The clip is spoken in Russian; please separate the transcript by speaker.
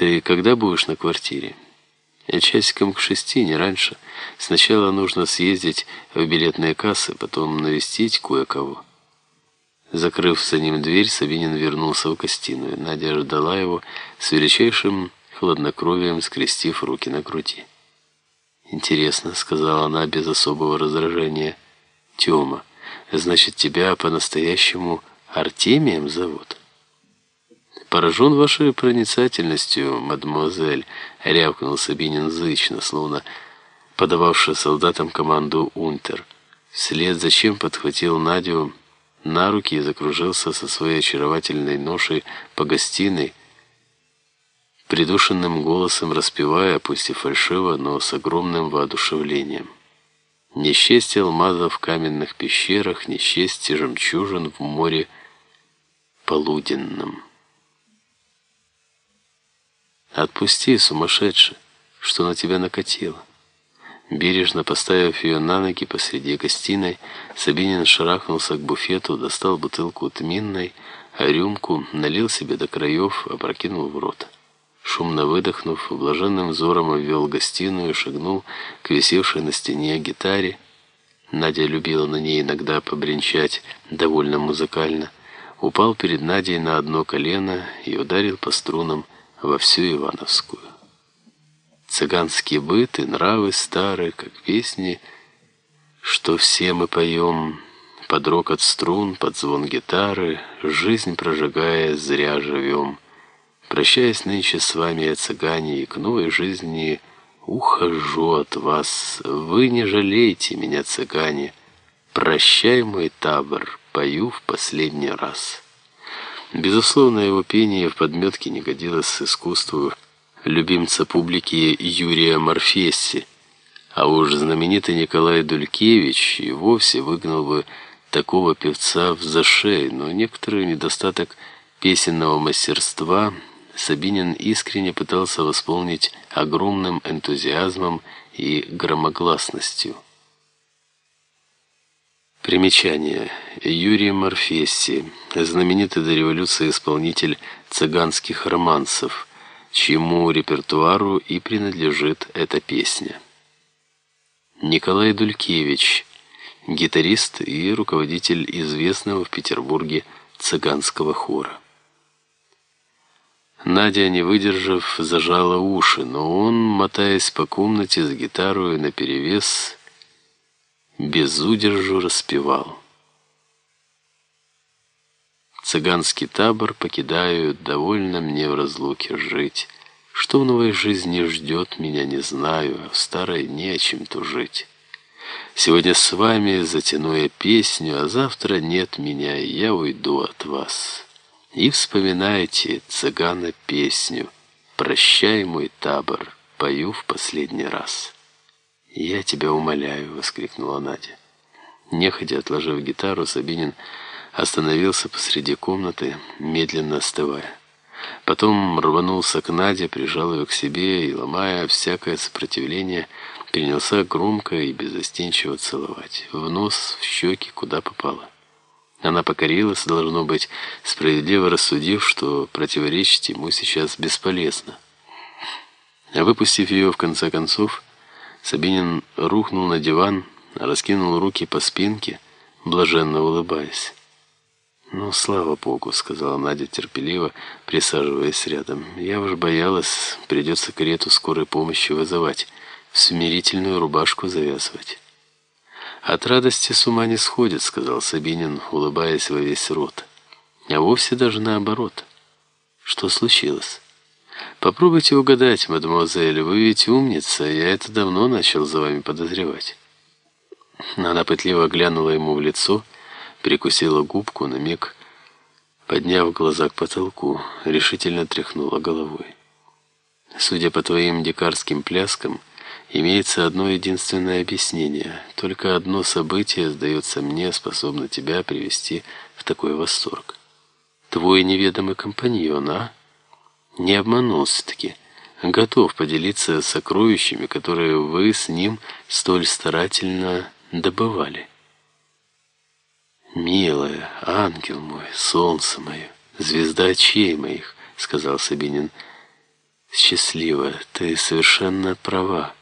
Speaker 1: Ты когда будешь на квартире? Часиком к шести, не раньше. Сначала нужно съездить в билетные кассы, потом навестить кое-кого. Закрыв за ним дверь, Сабинин вернулся в гостиную. Надя ждала его с величайшим хладнокровием, скрестив руки на груди. «Интересно», — сказала она без особого раздражения. «Тема, значит, тебя по-настоящему Артемием зовут?» «Поражен вашей проницательностью, мадемуазель», — рявкнул Сабинин зычно, словно подававший солдатам команду «Унтер». Вслед зачем подхватил Надю на руки и закружился со своей очаровательной ношей по гостиной, придушенным голосом распевая, пусть и фальшиво, но с огромным воодушевлением. Несчастье алмазов в каменных пещерах, несчастье жемчужин в море полуденном. Отпусти, сумасшедший, что на тебя накатило. Бережно поставив ее на ноги посреди гостиной, Сабинин шарахнулся к буфету, достал бутылку тминной, а рюмку налил себе до краев, опрокинул в рот. Шумно выдохнув, блаженным взором обвел гостиную и шагнул к висевшей на стене гитаре. Надя любила на ней иногда побренчать довольно музыкально. Упал перед Надей на одно колено и ударил по струнам во всю Ивановскую. Цыганские быты, нравы старые, как песни, что все мы поем, под рокот струн, под звон гитары, жизнь прожигая, зря живем. Прощаясь нынче с вами, я цыгане, и к новой жизни ухожу от вас. Вы не жалейте меня, цыгане. Прощай, мой табор, пою в последний раз». Безусловно, его пение в подметке не годилось искусству любимца публики Юрия Морфесси, а уж знаменитый Николай Дулькевич и вовсе выгнал бы такого певца в зашей, но некоторый недостаток песенного мастерства Сабинин искренне пытался восполнить огромным энтузиазмом и громогласностью. Примечание. Юрий Морфесси, знаменитый до революции исполнитель цыганских романсов, чьему репертуару и принадлежит эта песня. Николай Дулькевич, гитарист и руководитель известного в Петербурге цыганского хора. Надя, не выдержав, зажала уши, но он, мотаясь по комнате с гитарой наперевес, без удержу распевал. Цыганский табор покидаю, довольно мне в разлуке жить. Что в новой жизни ждет меня, не знаю, а в старой не о чем тужить. Сегодня с вами затяну я песню, а завтра нет меня, и я уйду от вас. И вспоминайте, цыгана, песню «Прощай, мой табор», пою в последний раз. «Я тебя умоляю!» — воскликнула Надя. Неходя отложив гитару, Сабинин остановился посреди комнаты, медленно остывая. Потом рванулся к Наде, прижал ее к себе и, ломая всякое сопротивление, принялся громко и безостенчиво целовать. В нос, в щеки, куда попало. Она покорилась, должно быть, справедливо рассудив, что противоречить ему сейчас бесполезно. Выпустив ее, в конце концов, Сабинин рухнул на диван, раскинул руки по спинке, блаженно улыбаясь. «Ну, слава Богу», — сказала Надя терпеливо, присаживаясь рядом. «Я уж боялась, придется карету скорой помощи вызывать, в смирительную рубашку завязывать». «От радости с ума не сходит», — сказал Сабинин, улыбаясь во весь рот. «А вовсе даже наоборот». «Что случилось?» Попробуйте угадать, мадемуазель, вы ведь умница, я это давно начал за вами подозревать. Она пытливо глянула ему в лицо, прикусила губку на миг, подняв глаза к потолку, решительно тряхнула головой. Судя по твоим дикарским пляскам, имеется одно единственное объяснение. Только одно событие, сдается мне, способно тебя привести в такой восторг. Твой неведомый компаньон, а? Не обманулся-таки, готов поделиться сокровищами, которые вы с ним столь старательно добывали. «Милая, ангел мой, солнце мое, звезда очей моих», — сказал Сабинин с счастлива, ты совершенно права.